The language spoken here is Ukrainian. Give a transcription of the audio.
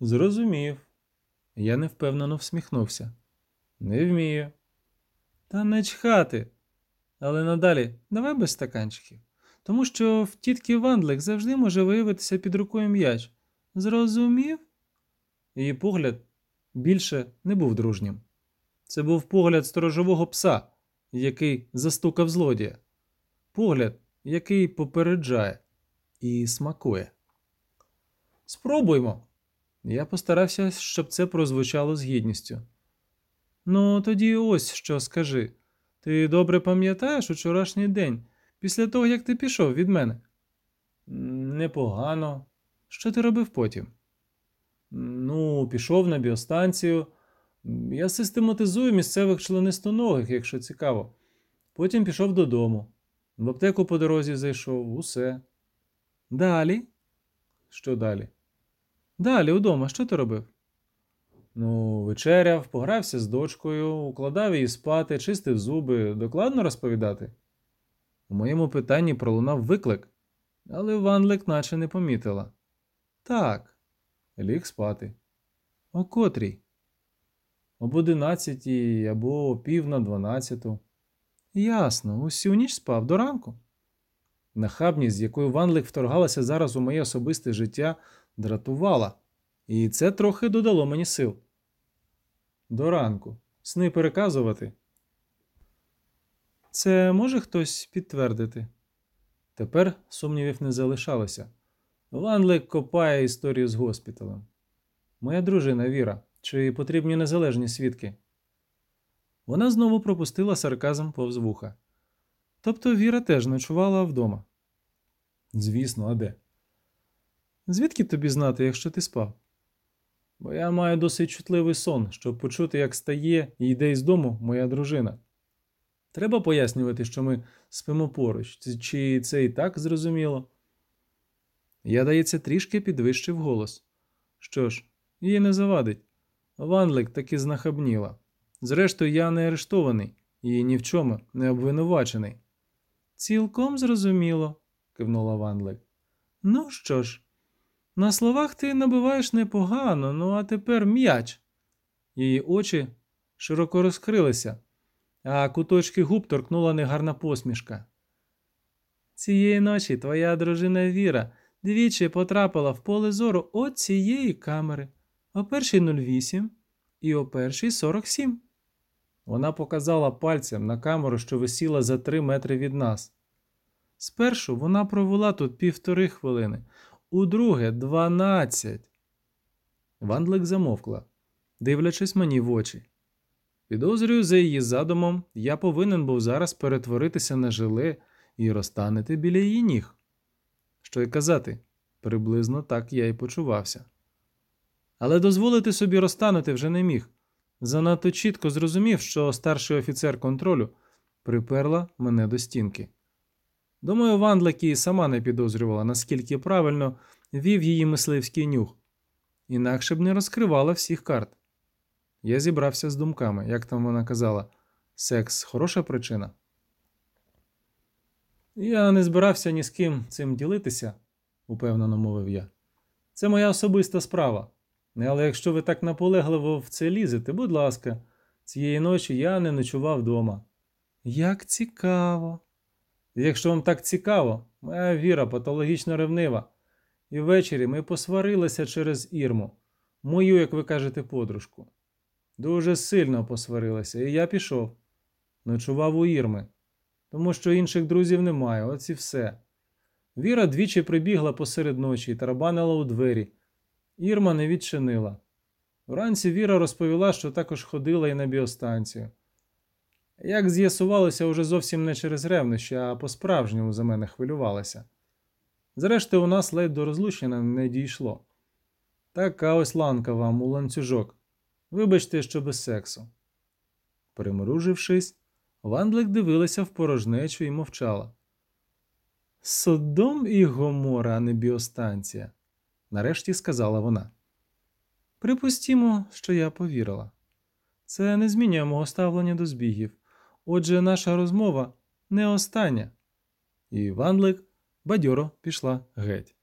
Зрозумів. Я невпевнено всміхнувся. Не вмію. Та не чхати. Але надалі давай без стаканчиків. Тому що в тітки Вандлик завжди може виявитися під рукою м'яч. Зрозумів? Її погляд більше не був дружнім. Це був погляд сторожового пса, який застукав злодія. Погляд, який попереджає і смакує. Спробуймо. Я постарався, щоб це прозвучало з гідністю. Ну, тоді ось що скажи. Ти добре пам'ятаєш учорашній день, після того, як ти пішов від мене? Непогано. Що ти робив потім? Ну, пішов на біостанцію. Я систематизую місцевих членистоногих, якщо цікаво. Потім пішов додому. В аптеку по дорозі зайшов, усе. Далі? Що далі? Далі удома, що ти робив? Ну, вечеряв, погрався з дочкою, укладав її спати, чистив зуби, докладно розповідати. У моєму питанні пролунав виклик, але Ванлик наче не помітила. Так, ліг спати. О котрій? Об одинадцятій або о пів на дванадцяту. Ясно, усю ніч спав до ранку. Нахабність, з якою Ванлик вторгалася зараз у моє особисте життя, дратувала, і це трохи додало мені сил. До ранку. Сни переказувати. Це може хтось підтвердити? Тепер сумнівів не залишалося. Ванлик копає історію з госпіталем. Моя дружина Віра, чи потрібні незалежні свідки? Вона знову пропустила сарказм повз вуха. Тобто Віра теж ночувала вдома. Звісно, а де? Звідки тобі знати, якщо ти спав? Бо я маю досить чутливий сон, щоб почути, як стає і йде із дому моя дружина. Треба пояснювати, що ми спимо поруч, Чи- це і так зрозуміло? Я, дається, трішки підвищив голос. Що ж, їй не завадить. Ванлик таки знахабніла. Зрештою, я не арештований і ні в чому не обвинувачений. Цілком зрозуміло, кивнула Ванлик. Ну що ж, на словах ти набиваєш непогано, ну а тепер м'яч. Її очі широко розкрилися, а куточки губ торкнула негарна посмішка. Цієї ночі твоя дружина Віра двічі потрапила в поле зору от цієї камери, о першій 08 і о першій 47. Вона показала пальцем на камеру, що висіла за три метри від нас. Спершу вона провела тут півтори хвилини, у друге дванадцять. Вандлик замовкла, дивлячись мені в очі. Підозрюю, за її задумом, я повинен був зараз перетворитися на желе і розтанути біля її ніг. Що й казати, приблизно так я й почувався. Але дозволити собі розтанути вже не міг. Занадто чітко зрозумів, що старший офіцер контролю приперла мене до стінки. Думаю, Вандлакі і сама не підозрювала, наскільки правильно вів її мисливський нюх, інакше б не розкривала всіх карт. Я зібрався з думками, як там вона казала, секс хороша причина. Я не збирався ні з ким цим ділитися, упевнено мовив я. Це моя особиста справа. Але якщо ви так наполегливо в це лізете, будь ласка, цієї ночі я не ночував вдома. Як цікаво. Якщо вам так цікаво, моя віра патологічно ревнива. І ввечері ми посварилися через Ірму, мою, як ви кажете, подружку. Дуже сильно посварилися, і я пішов. Ночував у Ірми, тому що інших друзів немає, ось і все. Віра двічі прибігла посеред ночі і тарабанила у двері. Ірма не відчинила. Вранці Віра розповіла, що також ходила і на біостанцію. Як з'ясувалося, уже зовсім не через ревнощі, а по-справжньому за мене хвилювалася. Зрештою, у нас ледь до розлучення не дійшло. Така ось ланка вам у ланцюжок. Вибачте, що без сексу. Примружившись, Вандлик дивилася в порожнечу і мовчала. Содом і Гомора, а не біостанція, нарешті сказала вона. Припустімо, що я повірила. Це не змінює мого ставлення до збігів. Отже, наша розмова не остання. І Ванлик бадьоро пішла геть.